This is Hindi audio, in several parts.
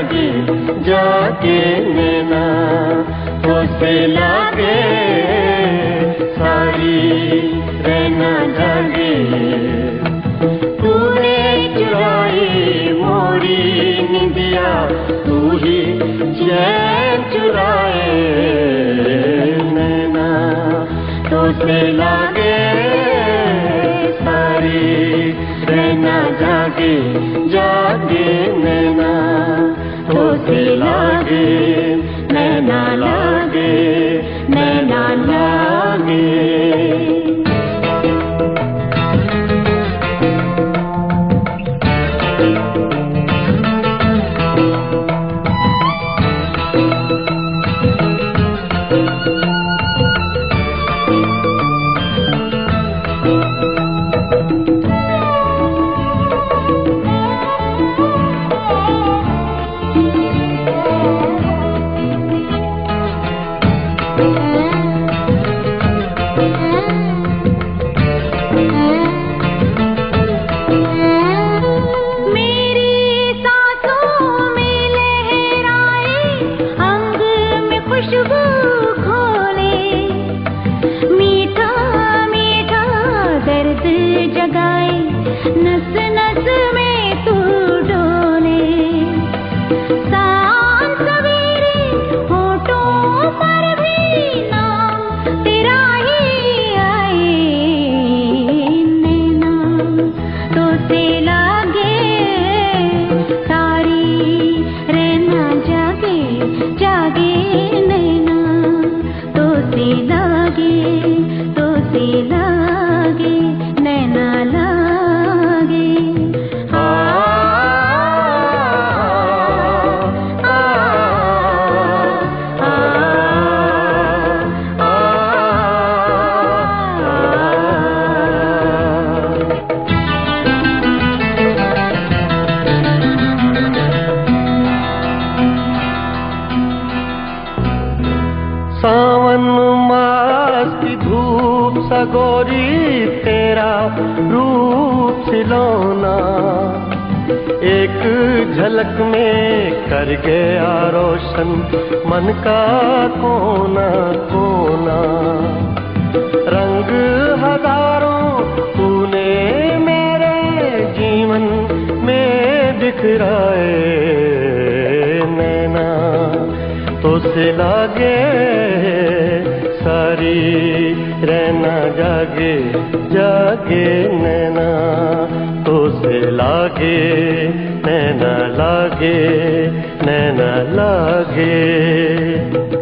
जागे जागे नैना तो लागे सारी रहना जागे। तूने चुराई मोरी निंदिया, तू ही चैन चुराए नैना। तो से लागे सारी रहना जागे जागे नैना लागे नैना जागे नैना तो लागे तो से लागे सगोरी तेरा रूप सिलौना। एक झलक में कर गया रोशन, मन का कोना कोना। रंग हज़ारों तूने मेरे जीवन में दिखराए नैना। तो से लागे रहना जागे जागे नैना तो से लागे नैना लागे नैना लागे।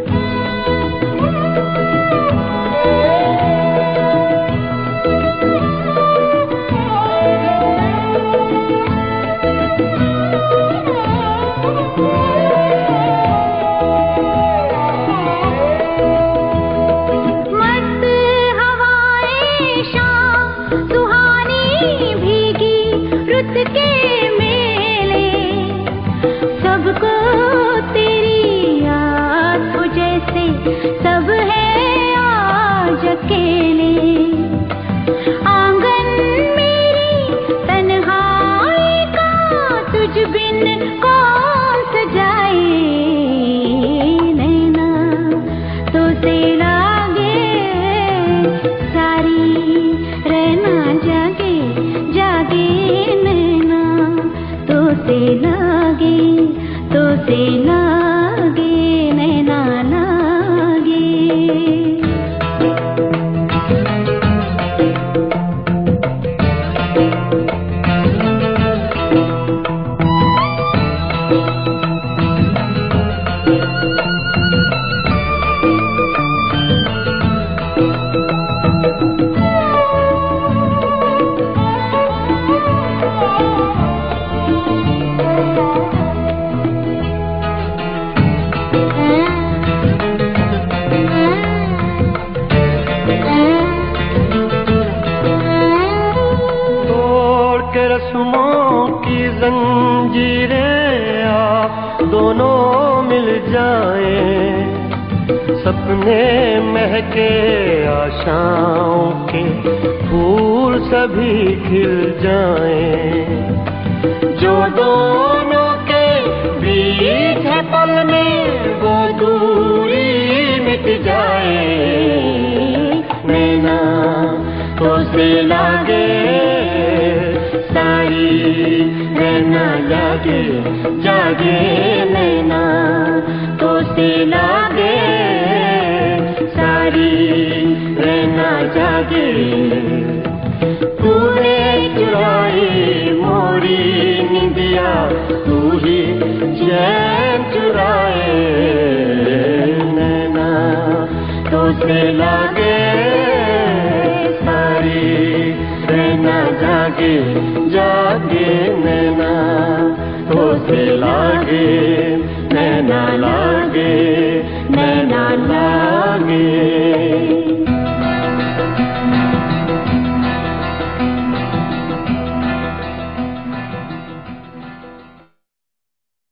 लागे तो से लागे दोनों मिल जाए, सपने महके आशाओं के फूल सभी खिल जाए। जो दोनों के बीच है पल में, वो दूरी मिट जाए। नैना तो से लागे, सारी नैना जागे जागे। तूने चुराई मोरी निंदिया तू ही चैन चुराए नैना। तो से लागे सारी नैना, जागे जागे नैना। तो से लागे, नैना लागे।